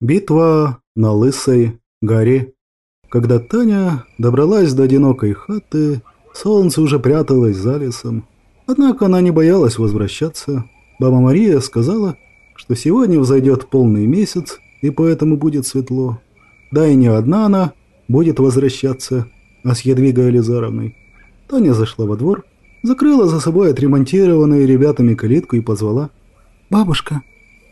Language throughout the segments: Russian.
Битва на Лысой горе. Когда Таня добралась до одинокой хаты, солнце уже пряталось за лесом. Однако она не боялась возвращаться. Баба Мария сказала, что сегодня взойдет полный месяц, и поэтому будет светло. Да и не одна она будет возвращаться, а с Едвигой Елизаровной. Таня зашла во двор, закрыла за собой отремонтированную ребятами калитку и позвала. «Бабушка!»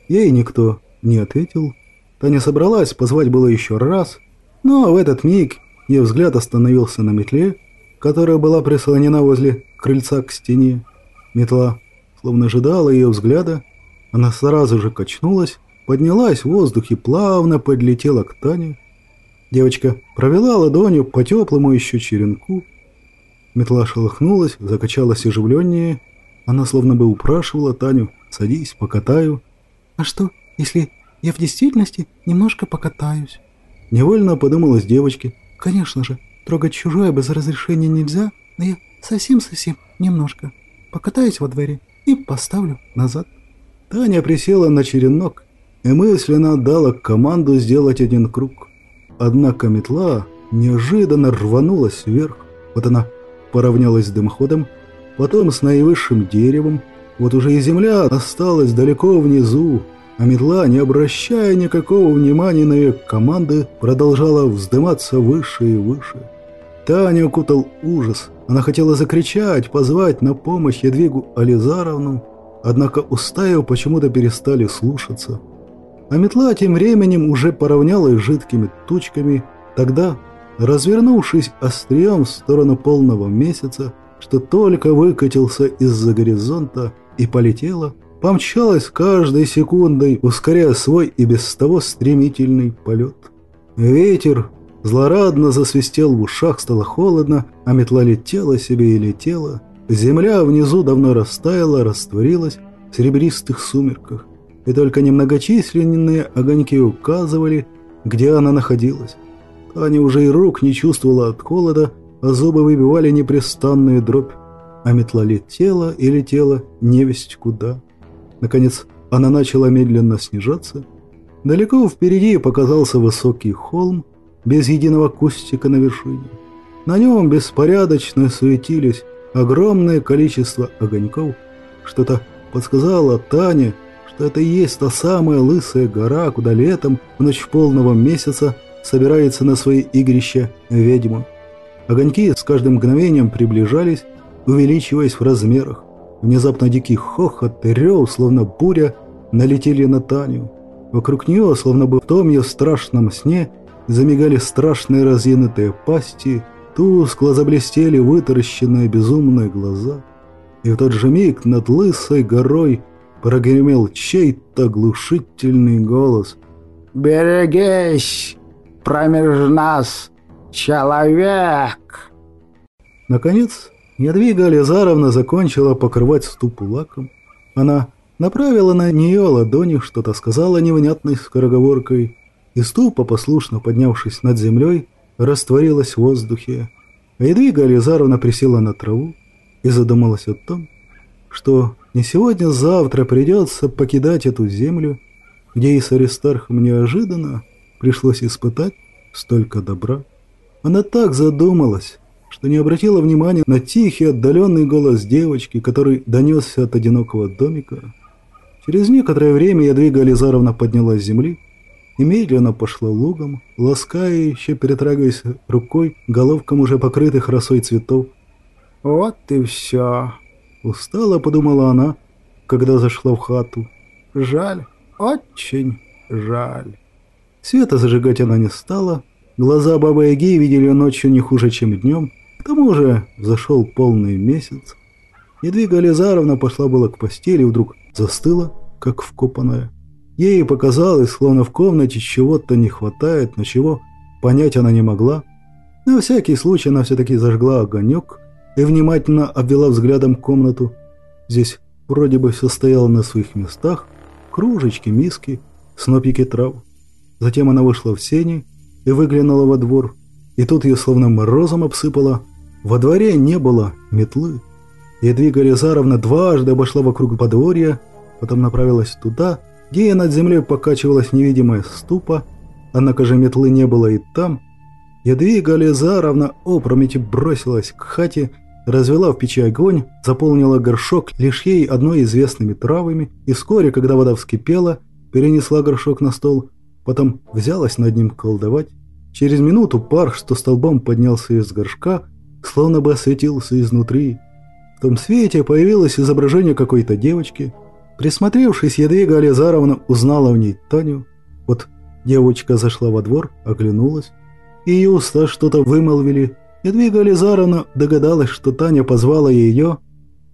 Ей никто не ответил. Таня собралась, позвать было еще раз, но в этот миг ее взгляд остановился на метле, которая была прислонена возле крыльца к стене. Метла словно ожидала ее взгляда, она сразу же качнулась, поднялась в воздух и плавно подлетела к Тане. Девочка провела ладонью по теплому еще черенку. Метла шелохнулась, закачалась оживленнее. Она словно бы упрашивала Таню «Садись, покатаю». «А что, если я в действительности немножко покатаюсь». Невольно подумалась девочке. Конечно же, трогать чужое без разрешения нельзя, но я совсем-совсем немножко покатаюсь во дворе и поставлю назад. Таня присела на черенок и мысленно отдала команду сделать один круг. Однако метла неожиданно рванулась вверх. Вот она поравнялась с дымоходом, потом с наивысшим деревом. Вот уже и земля осталась далеко внизу, а метла, не обращая никакого внимания на ее команды, продолжала вздыматься выше и выше. Таня укутал ужас. Она хотела закричать, позвать на помощь Едвигу Ализаровну, однако устаев почему-то перестали слушаться. А метла тем временем уже поравнялась жидкими тучками. Тогда, развернувшись острием в сторону полного месяца, что только выкатился из-за горизонта и полетела, помчалась каждой секундой, ускоряя свой и без того стремительный полет. Ветер злорадно засвистел в ушах, стало холодно, а метла летела себе и летела. Земля внизу давно растаяла, растворилась в серебристых сумерках, и только немногочисленные огоньки указывали, где она находилась. Таня уже и рук не чувствовала от холода, а зубы выбивали непрестанную дробь, а метла летела и летела невесть куда. Наконец, она начала медленно снижаться. Далеко впереди показался высокий холм, без единого кустика на вершине. На нем беспорядочно суетились огромное количество огоньков. Что-то подсказало Тане, что это и есть та самая лысая гора, куда летом, в ночь полного месяца, собирается на свои игрища ведьма. Огоньки с каждым мгновением приближались, увеличиваясь в размерах. Внезапно дикий хохот и рев, словно буря, налетели на Таню. Вокруг нее, словно бы в том ее страшном сне, замигали страшные разъянутые пасти, тускло заблестели вытаращенные безумные глаза. И в тот же миг над лысой горой прогремел чей-то глушительный голос. «Берегись! Промеж нас человек!» Наконец, Ядвига Лизаровна закончила покрывать ступу лаком. Она направила на нее ладони, что-то сказала невнятной скороговоркой, и ступа, послушно поднявшись над землей, растворилась в воздухе. А Ядвига присела на траву и задумалась о том, что не сегодня-завтра а придется покидать эту землю, где и с Аристархом неожиданно пришлось испытать столько добра. Она так задумалась, что не обратила внимания на тихий отдаленный голос девочки, который донесся от одинокого домика. Через некоторое время Ядвига Ализаровна поднялась с земли и медленно пошла лугом, лаская еще перетрагиваясь рукой головкам уже покрытых росой цветов. «Вот и все», — устало подумала она, когда зашла в хату. «Жаль, очень жаль». Света зажигать она не стала, глаза бабы Яги видели ночью не хуже, чем днем, к тому же зашел полный месяц. Едвига Лизаровна пошла было к постели, вдруг застыла, как вкопанная. Ей показалось, словно в комнате чего-то не хватает, но чего понять она не могла. На всякий случай она все-таки зажгла огонек и внимательно обвела взглядом комнату. Здесь вроде бы все стояло на своих местах, кружечки, миски, снопики трав. Затем она вышла в сени и выглянула во двор, и тут ее словно морозом обсыпало – во дворе не было метлы. Едвига Резаровна дважды обошла вокруг подворья, потом направилась туда, где над землей покачивалась невидимая ступа, однако же метлы не было и там. Ядвига Лизаровна опрометью бросилась к хате, развела в печи огонь, заполнила горшок лишь ей одной известными травами и вскоре, когда вода вскипела, перенесла горшок на стол, потом взялась над ним колдовать. Через минуту пар, что столбом поднялся из горшка, словно бы осветился изнутри. В том свете появилось изображение какой-то девочки. Присмотревшись, Ядвига Ализаровна узнала в ней Таню. Вот девочка зашла во двор, оглянулась. и Ее уста что-то вымолвили. Ядвига Ализаровна догадалась, что Таня позвала ее.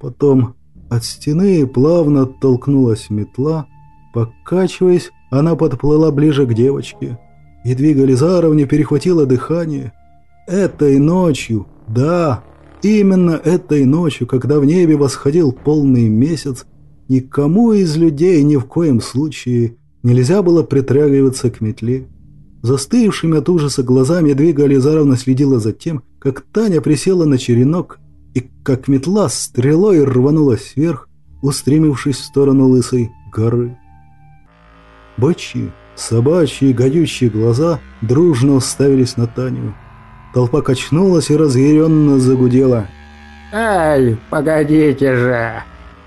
Потом от стены плавно оттолкнулась метла. Покачиваясь, она подплыла ближе к девочке. Едвига Лизаровне перехватило дыхание. Этой ночью, да, именно этой ночью, когда в небе восходил полный месяц, никому из людей ни в коем случае нельзя было притрагиваться к метле. Застывшими от ужаса глазами Едвига Лизаровна следила за тем, как Таня присела на черенок и как метла стрелой рванулась вверх, устремившись в сторону Лысой горы. Бычьи, собачьи, гадючие глаза дружно уставились на Таню. Толпа качнулась и разъяренно загудела. «Эй, погодите же!»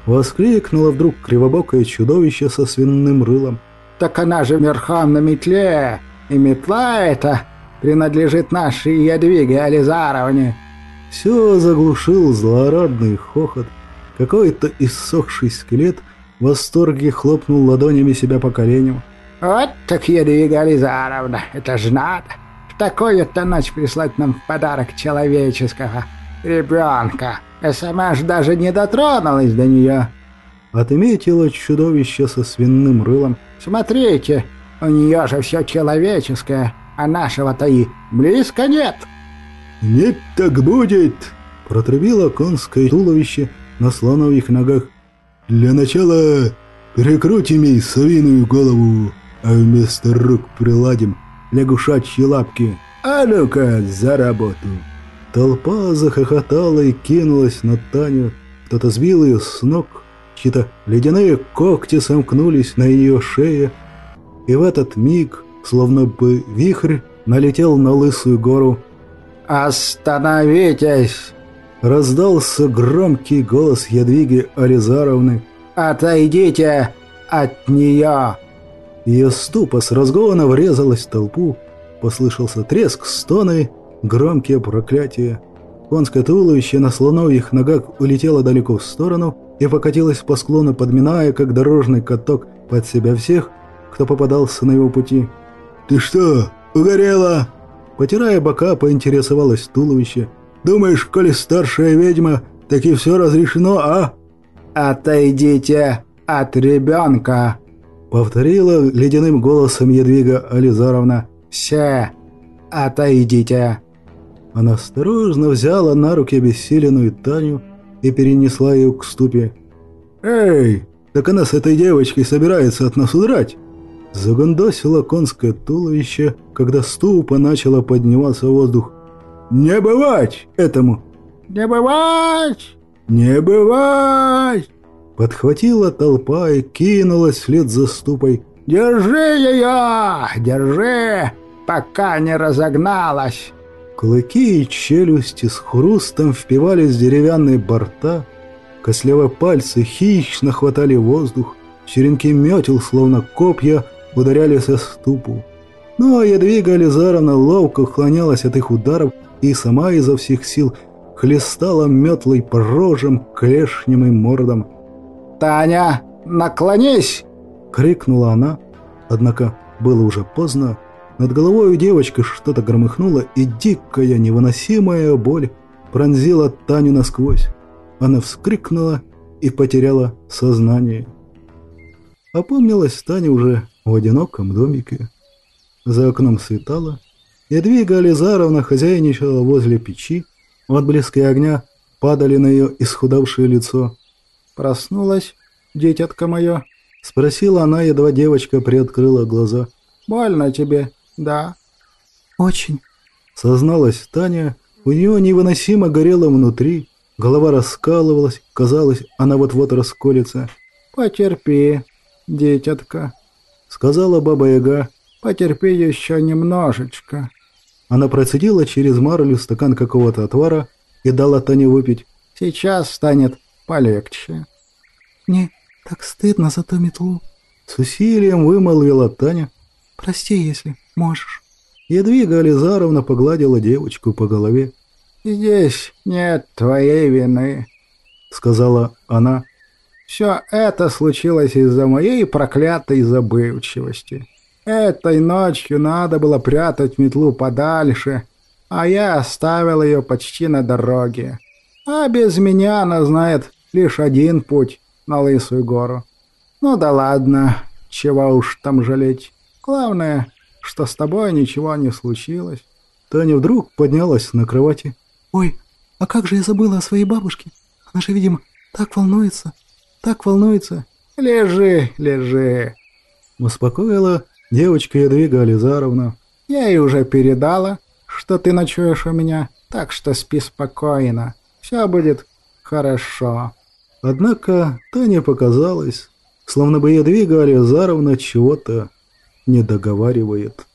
Воскликнуло вдруг кривобокое чудовище со свиным рылом. «Так она же верхом на метле, и метла эта принадлежит нашей Ядвиге Ализаровне!» Все заглушил злорадный хохот. Какой-то иссохший скелет – в восторге хлопнул ладонями себя по коленям. «Вот так Едвига Ализаровна, это ж надо! В такую-то ночь прислать нам в подарок человеческого ребенка, а сама ж даже не дотронулась до нее!» Отметила чудовище со свиным рылом. «Смотрите, у нее же все человеческое, а нашего-то и близко нет!» «Нет, так будет!» Протрубило конское туловище на слоновых ногах. Для начала перекрутим ей совиную голову, а вместо рук приладим лягушачьи лапки. А ну-ка, за работу!» Толпа захохотала и кинулась на Таню. Кто-то сбил ее с ног, чьи-то ледяные когти сомкнулись на ее шее. И в этот миг, словно бы вихрь, налетел на лысую гору. «Остановитесь!» Раздался громкий голос Ядвиги Ализаровны. «Отойдите от нее!» Ее ступа с разгона врезалась в толпу. Послышался треск, стоны, громкие проклятия. Конское туловище на слоновьих ногах улетело далеко в сторону и покатилось по склону, подминая, как дорожный каток, под себя всех, кто попадался на его пути. «Ты что, угорела?» Потирая бока, поинтересовалось туловище – Думаешь, коли старшая ведьма, так и все разрешено, а?» «Отойдите от ребенка!» Повторила ледяным голосом Едвига Ализаровна. «Все отойдите!» Она осторожно взяла на руки обессиленную Таню и перенесла ее к ступе. «Эй, так она с этой девочкой собирается от нас удрать!» Загондосило конское туловище, когда ступа начала подниматься в воздух. Не бывать этому! Не бывать! Не бывать! Подхватила толпа и кинулась вслед за ступой. «Держи ее! Держи, пока не разогналась!» Клыки и челюсти с хрустом впивались в деревянные борта, Кослевые пальцы хищно хватали воздух, черенки метел, словно копья, ударялись о ступу. Ну а Ядвига Лизаровна ловко уклонялась от их ударов, и сама изо всех сил хлестала метлой по рожам, клешням и мордам. «Таня, наклонись!» — крикнула она. Однако было уже поздно. Над головой у девочки что-то громыхнуло, и дикая невыносимая боль пронзила Таню насквозь. Она вскрикнула и потеряла сознание. Опомнилась Таня уже в одиноком домике. За окном светало, Едвига Ализаровна хозяйничала возле печи. В отблеске огня падали на ее исхудавшее лицо. «Проснулась, дитятка мое?» Спросила она, едва девочка приоткрыла глаза. «Больно тебе, да?» «Очень», — созналась Таня. У нее невыносимо горело внутри. Голова раскалывалась, казалось, она вот-вот расколется. «Потерпи, дитятка», — сказала Баба-Яга. «Потерпи еще немножечко». Она процедила через марлю стакан какого-то отвара и дала Тане выпить. «Сейчас станет полегче». «Мне так стыдно за ту метлу», — с усилием вымолвила Таня. «Прости, если можешь». Едвига Ализаровна погладила девочку по голове. «Здесь нет твоей вины», — сказала она. «Все это случилось из-за моей проклятой забывчивости. Этой ночью надо было прятать метлу подальше, а я оставил ее почти на дороге. А без меня она знает лишь один путь на Лысую гору. Ну да ладно, чего уж там жалеть. Главное, что с тобой ничего не случилось». Таня вдруг поднялась на кровати. «Ой, а как же я забыла о своей бабушке? Она же, видимо, так волнуется, так волнуется». «Лежи, лежи», — успокоила девочка Ядвига Ализаровна. «Я ей уже передала, что ты ночуешь у меня, так что спи спокойно. Все будет хорошо». Однако Таня показалось, словно бы Ядвига Ализаровна чего-то не договаривает.